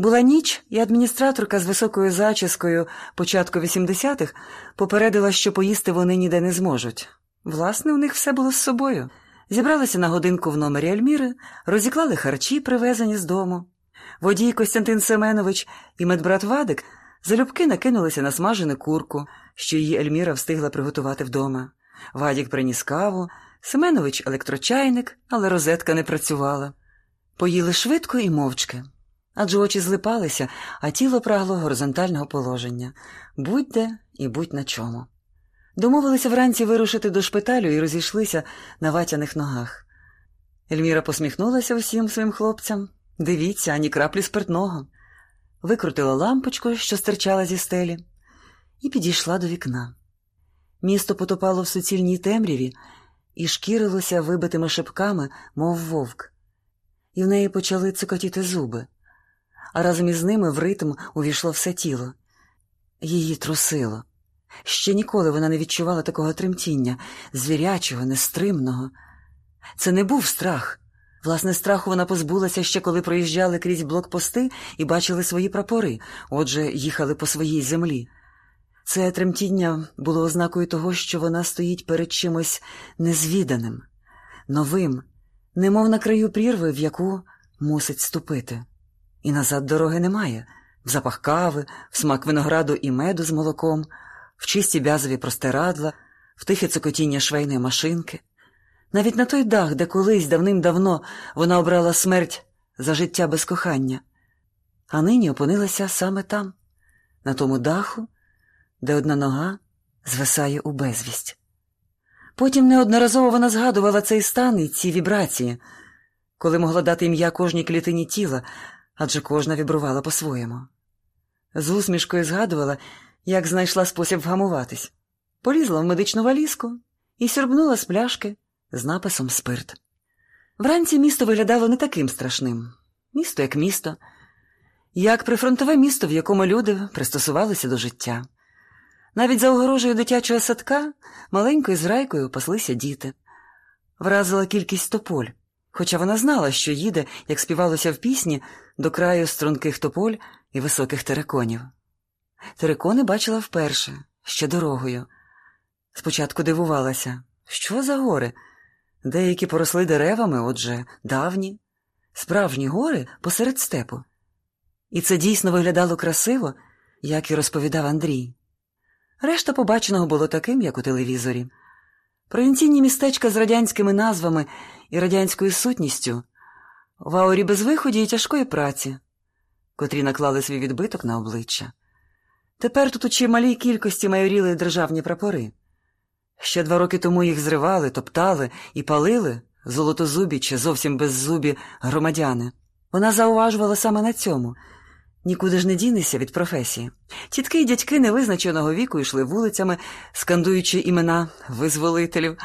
Була ніч, і адміністраторка з високою зачіскою початку 80-х попередила, що поїсти вони ніде не зможуть. Власне, у них все було з собою. Зібралися на годинку в номері Альміри, розіклали харчі, привезені з дому. Водій Костянтин Семенович і медбрат Вадик залюбки накинулися на смажену курку, що її Ельміра встигла приготувати вдома. Вадік приніс каву, Семенович електрочайник, але розетка не працювала. Поїли швидко і мовчки. Адже очі злипалися, а тіло прагло горизонтального положення будь-де і будь на чому. Домовилися вранці вирушити до шпиталю і розійшлися на ватяних ногах. Ельміра посміхнулася усім своїм хлопцям. Дивіться, ані краплі спиртного. Викрутила лампочку, що стирчала зі стелі, і підійшла до вікна. Місто потопало в суцільній темряві і шкірилося вибитими шипками, мов вовк, і в неї почали цикотіти зуби, а разом із ними в ритм увійшло все тіло. Її трусило. Ще ніколи вона не відчувала такого тремтіння, звірячого, нестримного. Це не був страх. Власне, страху вона позбулася ще коли проїжджали крізь блокпости і бачили свої прапори, отже, їхали по своїй землі. Це тремтіння було ознакою того, що вона стоїть перед чимось незвіданим, новим, немов на краю прірви, в яку мусить ступити. І назад дороги немає в запах кави, в смак винограду і меду з молоком, в чисті бязові простирадла, в тихе цокотіння швейної машинки. Навіть на той дах, де колись давним-давно вона обрала смерть за життя без кохання, а нині опинилася саме там, на тому даху, де одна нога звисає у безвість. Потім неодноразово вона згадувала цей стан і ці вібрації, коли могла дати ім'я кожній клітині тіла, адже кожна вібрувала по-своєму. З усмішкою згадувала, як знайшла спосіб вгамуватись, полізла в медичну валізку і сюрбнула з пляшки з написом спирт. Вранці місто виглядало не таким страшним місто як місто, як прифронтове місто, в якому люди пристосувалися до життя. Навіть за огорожею дитячого садка маленькою зрайкою паслися діти. Вразила кількість тополь, хоча вона знала, що їде, як співалося в пісні, до краю струнких тополь і високих тереконів. Терекони бачила вперше, ще дорогою. Спочатку дивувалася, що за гори? Деякі поросли деревами, отже, давні, справжні гори посеред степу. І це дійсно виглядало красиво, як і розповідав Андрій. Решта побаченого було таким, як у телевізорі. Провінційні містечка з радянськими назвами і радянською сутністю, в аурі безвиході і тяжкої праці, котрі наклали свій відбиток на обличчя. Тепер тут у чималій кількості майоріли державні прапори. Ще два роки тому їх зривали, топтали і палили золотозубі чи зовсім беззубі громадяни. Вона зауважувала саме на цьому. Нікуди ж не дінешся від професії. Тітки й дядьки невизначеного віку йшли вулицями, скандуючи імена визволителів,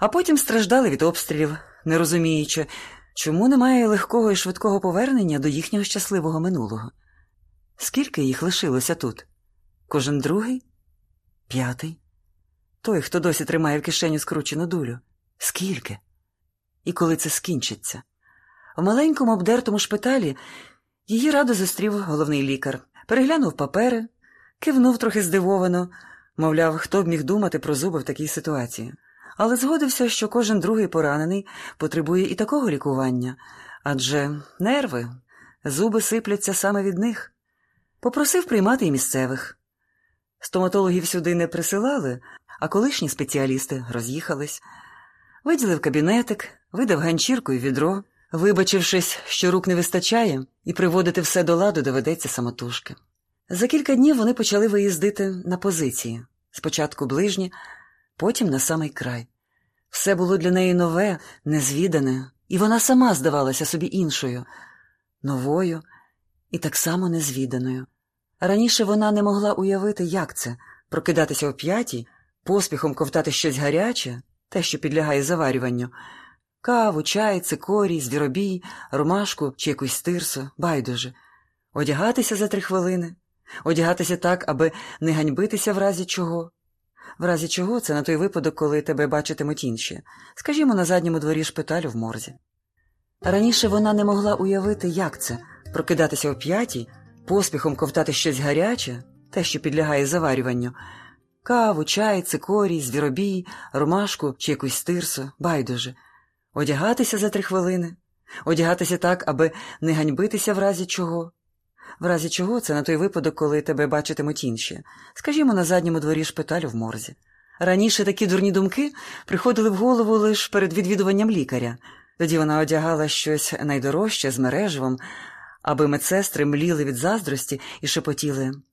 а потім страждали від обстрілів, не розуміючи, чому немає легкого і швидкого повернення до їхнього щасливого минулого. Скільки їх лишилося тут? Кожен другий? П'ятий? Той, хто досі тримає в кишеню скручену дулю. Скільки? І коли це скінчиться? В маленькому обдертому шпиталі її радо зустрів головний лікар, переглянув папери, кивнув трохи здивовано, мовляв, хто б міг думати про зуби в такій ситуації. Але згодився, що кожен другий поранений потребує і такого лікування, адже нерви, зуби сипляться саме від них. Попросив приймати і місцевих. Стоматологів сюди не присилали, а колишні спеціалісти роз'їхались. Виділив кабінетик, видав ганчірку і відро, вибачившись, що рук не вистачає, і приводити все до ладу доведеться самотужки. За кілька днів вони почали виїздити на позиції спочатку ближні, потім на самий край. Все було для неї нове, незвідане, і вона сама здавалася собі іншою, новою і так само незвіданою. Раніше вона не могла уявити, як це прокидатися о п'ятій, поспіхом ковтати щось гаряче, те, що підлягає заварюванню, каву, чай, цикорій, звіробій, ромашку чи якусь стирсу, байдуже, одягатися за три хвилини, одягатися так, аби не ганьбитися в разі чого. В разі чого це на той випадок, коли тебе бачитимуть інші, скажімо, на задньому дворі шпиталю в морзі. Раніше вона не могла уявити, як це прокидатися о п'ятій, поспіхом ковтати щось гаряче, те, що підлягає заварюванню, каву, чай, цикорій, звіробій, ромашку чи якусь стирсу, байдуже, одягатися за три хвилини, одягатися так, аби не ганьбитися в разі чого. В разі чого це на той випадок, коли тебе бачитимуть інші, скажімо, на задньому дворі шпиталю в морзі. Раніше такі дурні думки приходили в голову лише перед відвідуванням лікаря. Тоді вона одягала щось найдорожче з мереживом, аби медсестри мліли від заздрості і шепотіли